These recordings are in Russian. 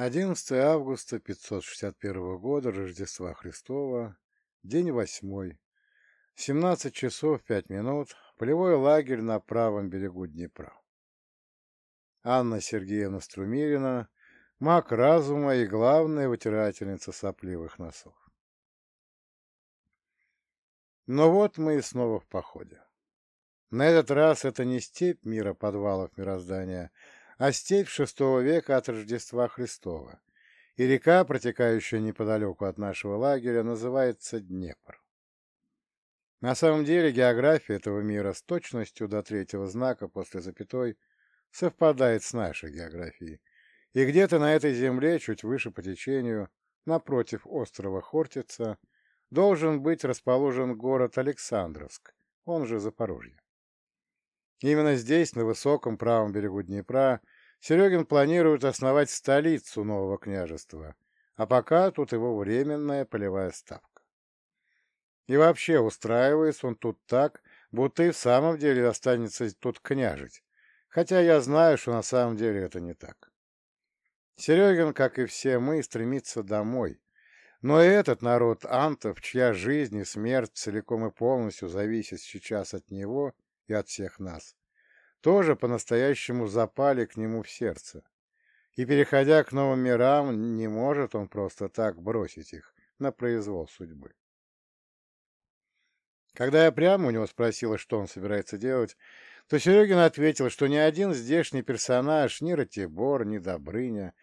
11 августа 561 года Рождества Христова, день восьмой, 17 часов 5 минут, полевой лагерь на правом берегу Днепра. Анна Сергеевна Струмилина, маг разума и главная вытирательница сопливых носов. Но вот мы и снова в походе. На этот раз это не степь мира подвалов мироздания, а степь шестого века от Рождества Христова, и река, протекающая неподалеку от нашего лагеря, называется Днепр. На самом деле география этого мира с точностью до третьего знака после запятой совпадает с нашей географией, и где-то на этой земле, чуть выше по течению, напротив острова Хортица, должен быть расположен город Александровск, он же Запорожье. Именно здесь, на высоком правом берегу Днепра, Серегин планирует основать столицу нового княжества, а пока тут его временная полевая ставка. И вообще устраивается он тут так, будто и в самом деле останется тут княжить, хотя я знаю, что на самом деле это не так. Серегин, как и все мы, стремится домой, но и этот народ антов, чья жизнь и смерть целиком и полностью зависит сейчас от него и от всех нас, тоже по-настоящему запали к нему в сердце. И, переходя к новым мирам, не может он просто так бросить их на произвол судьбы. Когда я прямо у него спросила, что он собирается делать, то Серегин ответил, что ни один здешний персонаж, ни Ратибор, ни Добрыня,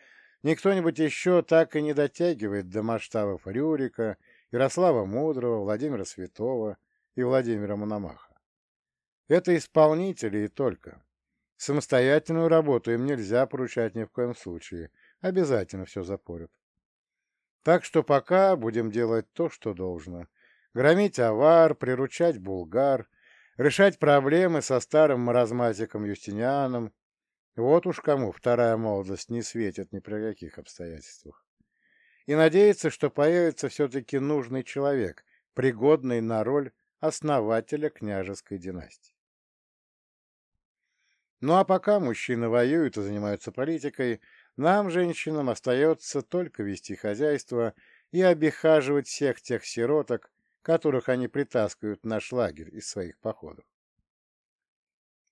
ни кто-нибудь еще так и не дотягивает до масштабов Рюрика, Ярослава Мудрого, Владимира Святого и Владимира Мономаха. Это исполнители и только. Самостоятельную работу им нельзя поручать ни в коем случае. Обязательно все запорят. Так что пока будем делать то, что должно. Громить авар, приручать булгар, решать проблемы со старым маразматиком Юстинианом. Вот уж кому вторая молодость не светит ни при каких обстоятельствах. И надеяться, что появится все-таки нужный человек, пригодный на роль основателя княжеской династии. Ну а пока мужчины воюют и занимаются политикой, нам, женщинам, остается только вести хозяйство и обихаживать всех тех сироток, которых они притаскивают в наш лагерь из своих походов.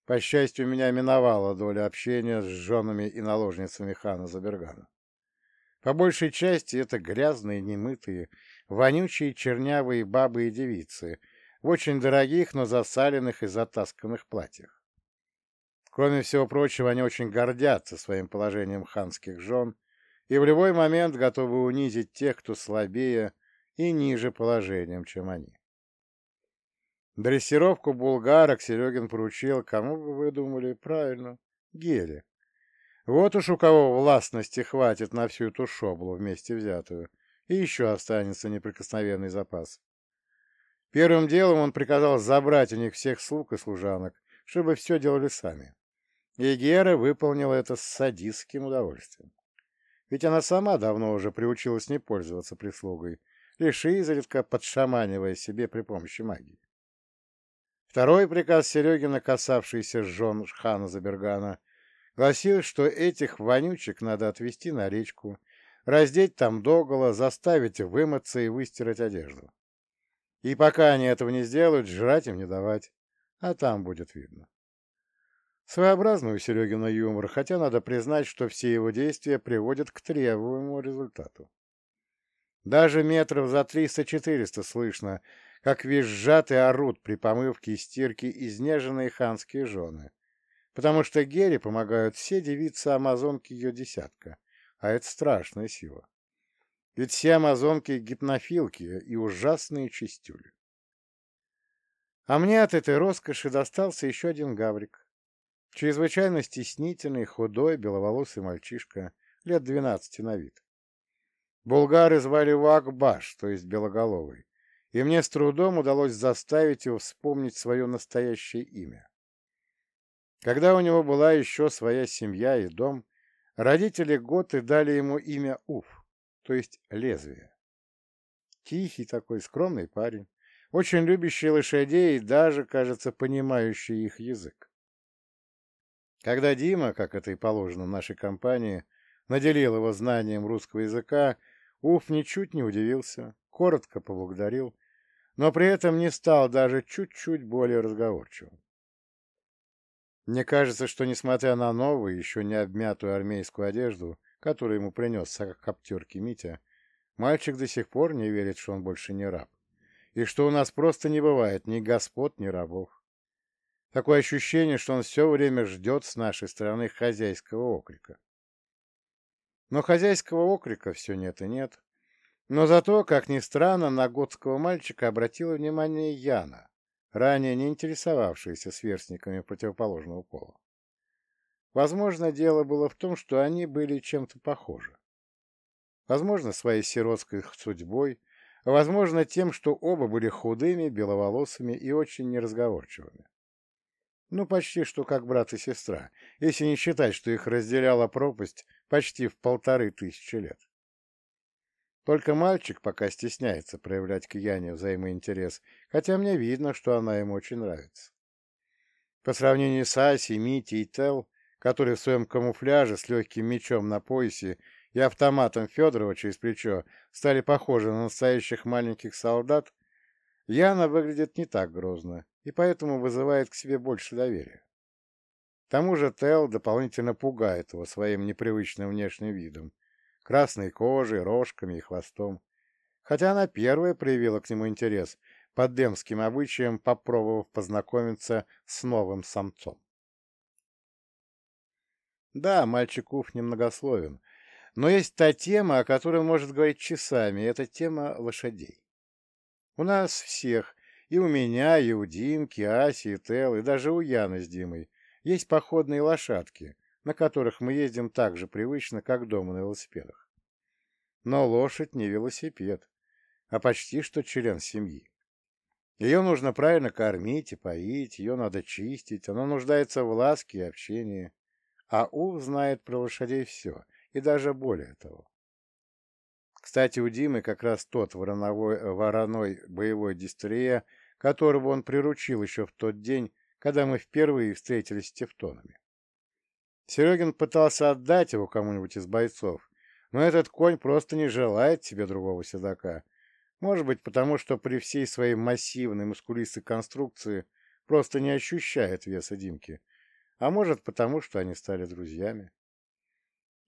По счастью, меня миновала доля общения с женами и наложницами хана Забергана. По большей части это грязные, немытые, вонючие, чернявые бабы и девицы в очень дорогих, но засаленных и затасканных платьях. Кроме всего прочего, они очень гордятся своим положением ханских жен и в любой момент готовы унизить тех, кто слабее и ниже положением, чем они. Дрессировку булгарок Серегин поручил, кому бы вы думали, правильно, Геле. Вот уж у кого властности хватит на всю эту шоблу вместе взятую, и еще останется неприкосновенный запас. Первым делом он приказал забрать у них всех слуг и служанок, чтобы все делали сами. И Гера выполнила это с садистским удовольствием. Ведь она сама давно уже приучилась не пользоваться прислугой, лишь изредка подшаманивая себе при помощи магии. Второй приказ Серегина, касавшийся жен хана Забергана, гласил, что этих вонючек надо отвезти на речку, раздеть там догола, заставить вымыться и выстирать одежду. И пока они этого не сделают, жрать им не давать, а там будет видно. Своеобразный у Серегина юмор, хотя надо признать, что все его действия приводят к требуемому результату. Даже метров за триста-четыреста слышно, как визжат и орут при помывке и стирке изнеженные ханские жены, потому что Гере помогают все девицы-амазонки ее десятка, а это страшная сила. Ведь все амазонки — гипнофилки и ужасные чистюли. А мне от этой роскоши достался еще один гаврик. Чрезвычайно стеснительный, худой, беловолосый мальчишка, лет двенадцати на вид. Булгары звали его Акбаш, то есть Белоголовый, и мне с трудом удалось заставить его вспомнить свое настоящее имя. Когда у него была еще своя семья и дом, родители Готы дали ему имя Уф, то есть лезвие. Тихий такой, скромный парень, очень любящий лошадей и даже, кажется, понимающий их язык. Когда Дима, как это и положено в нашей компании, наделил его знанием русского языка, Уф ничуть не удивился, коротко поблагодарил, но при этом не стал даже чуть-чуть более разговорчивым. Мне кажется, что, несмотря на новую, еще не обмятую армейскую одежду, которую ему принес коптерки Митя, мальчик до сих пор не верит, что он больше не раб, и что у нас просто не бывает ни господ, ни рабов. Такое ощущение, что он все время ждет с нашей стороны хозяйского окрика. Но хозяйского окрика все нет и нет. Но зато, как ни странно, на готского мальчика обратила внимание Яна, ранее не интересовавшаяся сверстниками противоположного пола. Возможно, дело было в том, что они были чем-то похожи. Возможно, своей сиротской судьбой, возможно, тем, что оба были худыми, беловолосыми и очень неразговорчивыми. Ну, почти что как брат и сестра, если не считать, что их разделяла пропасть почти в полторы тысячи лет. Только мальчик пока стесняется проявлять к Яне взаимоинтерес, хотя мне видно, что она ему очень нравится. По сравнению с Асей, Митей и Тел, которые в своем камуфляже с легким мечом на поясе и автоматом Федорова через плечо стали похожи на настоящих маленьких солдат, Яна выглядит не так грозно и поэтому вызывает к себе больше доверия. К тому же Тел дополнительно пугает его своим непривычным внешним видом, красной кожей, рожками и хвостом, хотя она первая проявила к нему интерес, под демским обычаем попробовав познакомиться с новым самцом. Да, мальчик Уф немногословен, но есть та тема, о которой он может говорить часами, и это тема лошадей. У нас всех, и у меня, и у Димки, Аси, и Тел, и даже у Яны с Димой, есть походные лошадки, на которых мы ездим так же привычно, как дома на велосипедах. Но лошадь не велосипед, а почти что член семьи. Ее нужно правильно кормить и поить, ее надо чистить, она нуждается в ласке и общении. А Ув знает про лошадей все, и даже более того. Кстати, у Димы как раз тот вороновой, вороной боевой дистерия, которого он приручил еще в тот день, когда мы впервые встретились с тевтонами. Серегин пытался отдать его кому-нибудь из бойцов, но этот конь просто не желает себе другого седока. Может быть, потому что при всей своей массивной мускулистой конструкции просто не ощущает веса Димки, а может, потому что они стали друзьями.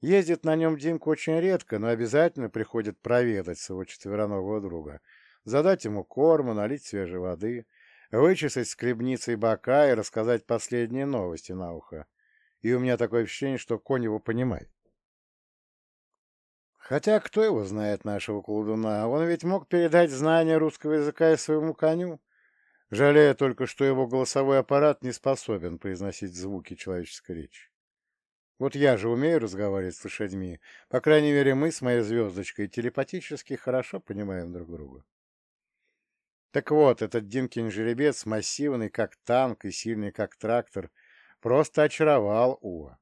Ездит на нем Димка очень редко, но обязательно приходит проведать своего четвероногого друга, задать ему корма, налить свежей воды, вычесать скребницей бока и рассказать последние новости на ухо. И у меня такое ощущение, что конь его понимает. Хотя кто его знает, нашего колдуна? Он ведь мог передать знания русского языка и своему коню, жалея только, что его голосовой аппарат не способен произносить звуки человеческой речи. Вот я же умею разговаривать с лошадьми. По крайней мере, мы с моей звездочкой телепатически хорошо понимаем друг друга. Так вот, этот Димкин жеребец, массивный как танк и сильный как трактор, просто очаровал Уа.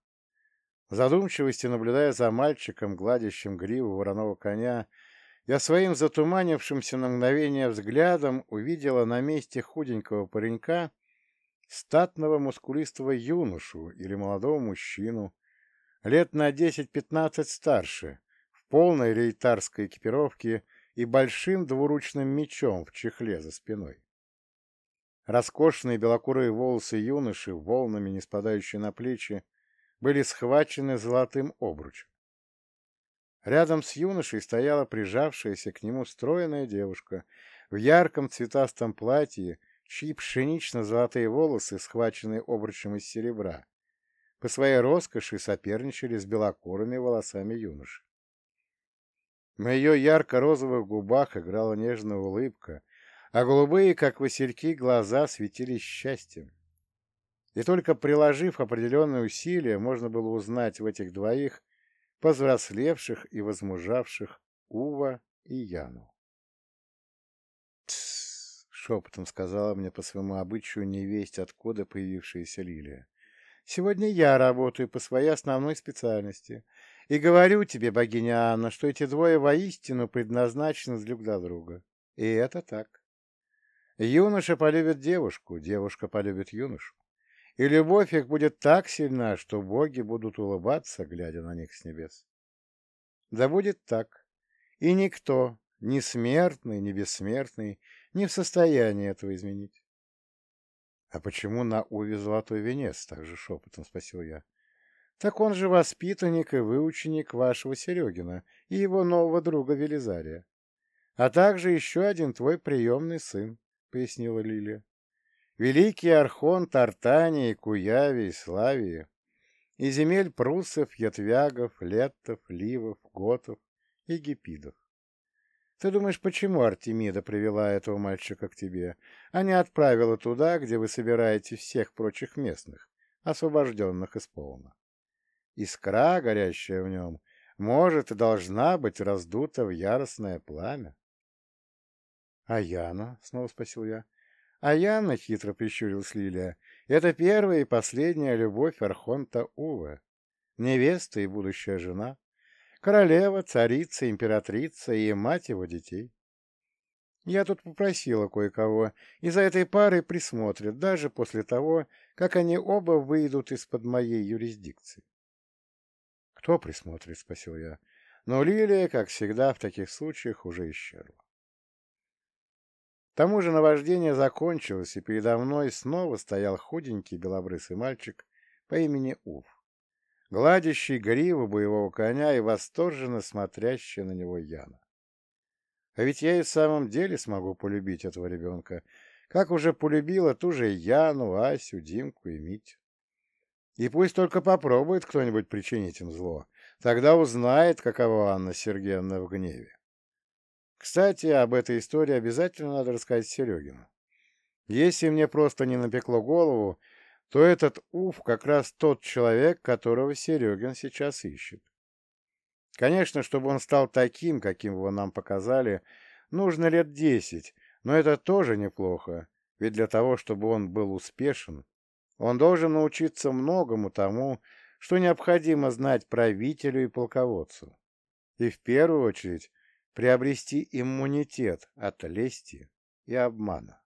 В задумчивости, наблюдая за мальчиком, гладящим гриву вороного коня, я своим затуманившимся на мгновение взглядом увидела на месте худенького паренька статного мускулистого юношу или молодого мужчину, лет на 10-15 старше, в полной рейтарской экипировке и большим двуручным мечом в чехле за спиной. Роскошные белокурые волосы юноши, волнами не спадающие на плечи, были схвачены золотым обручем. Рядом с юношей стояла прижавшаяся к нему стройная девушка в ярком цветастом платье, чьи пшенично-золотые волосы, схваченные обручем из серебра, по своей роскоши соперничали с белокурыми волосами юноши. На ее ярко-розовых губах играла нежная улыбка, а голубые, как васильки, глаза светились счастьем. И только приложив определенные усилия, можно было узнать в этих двоих повзрослевших и возмужавших Ува и Яну. «Тссс!» — шепотом сказала мне по своему обычаю невесть, откуда появившаяся Лилия. Сегодня я работаю по своей основной специальности. И говорю тебе, богиня Анна, что эти двое воистину предназначены друг для друга. И это так. Юноша полюбит девушку, девушка полюбит юношу. И любовь их будет так сильна, что боги будут улыбаться, глядя на них с небес. Да будет так. И никто, ни смертный, ни бессмертный, не в состоянии этого изменить. — А почему на Уве золотой венец? — также шепотом спросил я. — Так он же воспитанник и выученик вашего Серегина и его нового друга Велизария. А также еще один твой приемный сын, — пояснила Лилия. Великий архонт Артании, Куявии, Славии, и земель прусов, ятвягов, леттов, ливов, готов и гипидов. Ты думаешь, почему Артемида привела этого мальчика к тебе, а не отправила туда, где вы собираете всех прочих местных, освобожденных из полна? Искра, горящая в нем, может и должна быть раздута в яростное пламя. — А Яна? — снова спросил я. — А Яна, — хитро прищурилась Лилия, — это первая и последняя любовь Архонта Уве, невеста и будущая жена. Королева, царица, императрица и мать его детей. Я тут попросила кое-кого, и за этой парой присмотрят, даже после того, как они оба выйдут из-под моей юрисдикции. — Кто присмотрит? — спросил я. Но Лилия, как всегда в таких случаях, уже исчезла. К тому же наваждение закончилось, и передо мной снова стоял худенький белобрысый мальчик по имени Уф гладящий гриву боевого коня и восторженно смотрящий на него Яна. А ведь я и в самом деле смогу полюбить этого ребенка, как уже полюбила ту же Яну, Асю, Димку и Митю. И пусть только попробует кто-нибудь причинить им зло, тогда узнает, какова Анна Сергеевна в гневе. Кстати, об этой истории обязательно надо рассказать Серегину. Если мне просто не напекло голову, то этот Уф как раз тот человек, которого Серегин сейчас ищет. Конечно, чтобы он стал таким, каким его нам показали, нужно лет десять, но это тоже неплохо, ведь для того, чтобы он был успешен, он должен научиться многому тому, что необходимо знать правителю и полководцу, и в первую очередь приобрести иммунитет от лести и обмана.